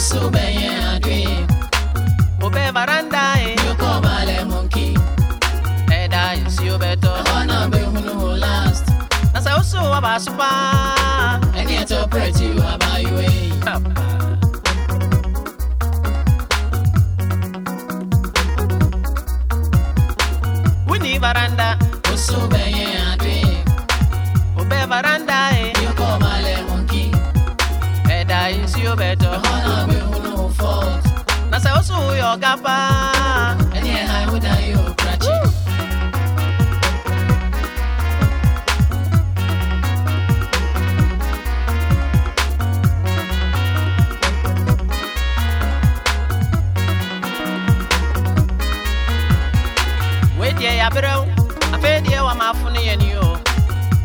Wuni varanda, Usu benye adwe. obe varanda e. Eh. You call bale monkey. Eda insi obeto. Hana be hunu last. Nasa usu wabasupa. Any interpret you about you way. Wuni varanda, Usu oh, benye adwe. obe varanda e. Eh. You call Eda insi obeto. Hana be hunu fault. Nasa usu yogapa. Any high with a you cratchy. Wedie ya brɛw afɛdeɛ wa maafo no yɛ ni o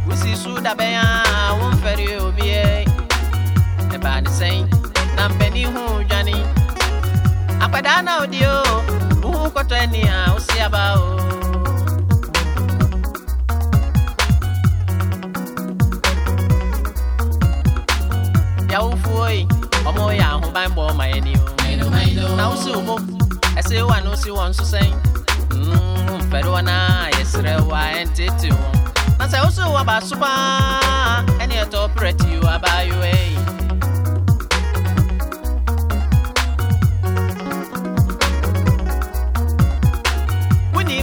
wosi so da bɛn a womfɛre obiɛ ɛbaa ne sɛn na mpani ho dwane akwadaa na odi o wohu kɔtɔ ani a wosi aba o yawofoɔ yi ɔmo yɛ ahobanbɔ ma yɛ ni o. Na wosi wo mo ɛsɛ wa no si wɔn so sɛn Mm, mfɛre wɔn a yɛsrɛ wa ɛntete wɔn na sɛ wosi wɔ ba so paa ɛne ɛtɔ prɛti wɔ abaayewa yi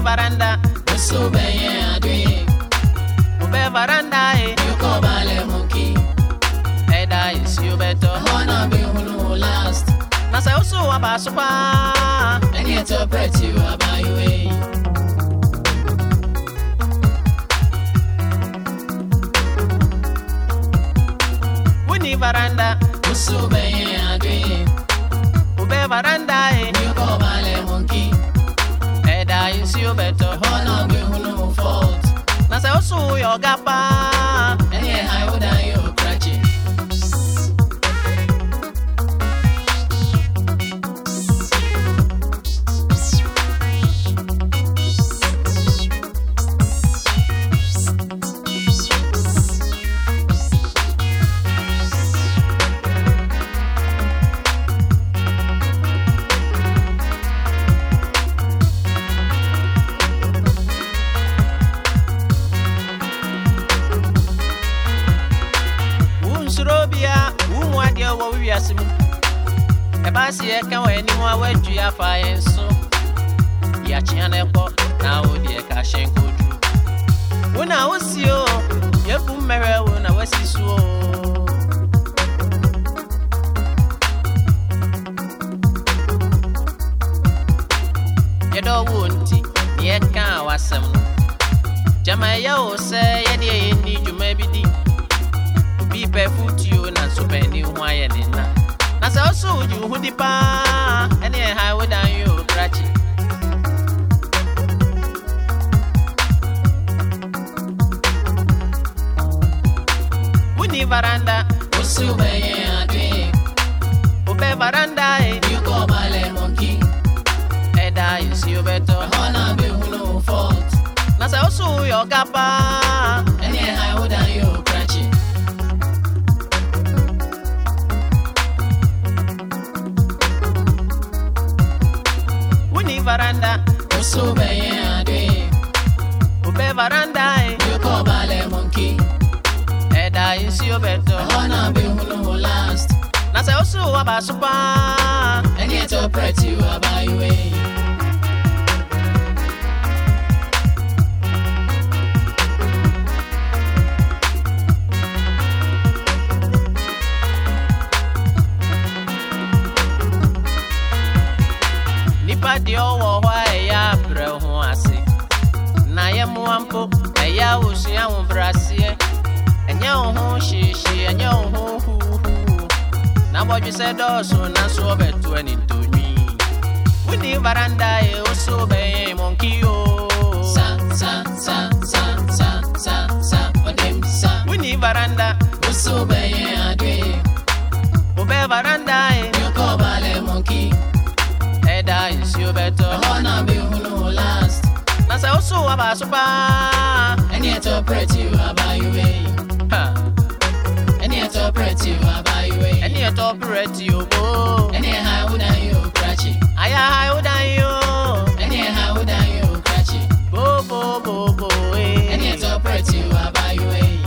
varanda Usu benye adwe. wobɛ varanda e eh. You call bale monkey. ɛda nsuo bɛtɔ Hana be hunu last. na sɛ wosi wɔ ba so paa Any interpret you about you eh. way. woni varanda Usu benye adwe. wobɛ varanda e eh. You call bale monkey. Ɛda nsuo bɛtɔ Hana be hunu fault. na sɛ woso yɛ ɔga nsuro bia wo mu wo wiase mu ɛbaa se yɛka wɔ anim a woadu afa yɛn so yɛakyea no ɛkɔ na wo deɛ ka hyɛn kɔduru wo na wosi o yɛbu mmɛhwɛ wo na woasi so o. Yɛdɔ wo nti ne yɛkaa w'asɛm no gyama ɛyɛ wo sɛ yɛdeɛ yɛnni dwuma bi di bi bɛfo tuo na so bɛni ho ayɛ ne nna na sɛ wo so wogye di paa ɛne yɛ ha wodan yɛ o brakye woni varanda wosu bɛyɛ adwe wobɛ varanda e. Yukɔ balɛ mɔnki ɛda yɛsi wobɛtɔ ɛhɔ na bɛhunu fɔt na sɛ wo so woyɛ paa ɛne yɛ ha wodan yɛ o cratchy. woni varanda Usu benye adwe. wobɛ varanda e You call bale monkey. ɛda nsuo bɛtɔ Hana be hunu last. sɛ woso woaba so paa Any interpret you about you way. nipa deɛ ɔwɔ hɔ a ɛyɛ abrɛ ho ase. Na yɛ mmoa mpo ɛyɛ awosua ho braseɛ ɛnyɛ wo ho hyeehye ɛnyɛ wo ho huuhuu na bɔdwe sɛ dɔɔso nanso ɔbɛto ani ntonwi woni varanda ɛ wo so bɛyɛ mɔnki o Sa sa sa sa sa sa sa. Odem better. I wanna be who no last. Nasa osu oh, aba super. Any interpret you aba you eh? way. Any interpret you aba you way. Any interpret you bo. Any high would I you cratchy. Aya high would I you. Any high would I you cratchy. Bo bo bo bo. Eh. Any interpret you aba you way.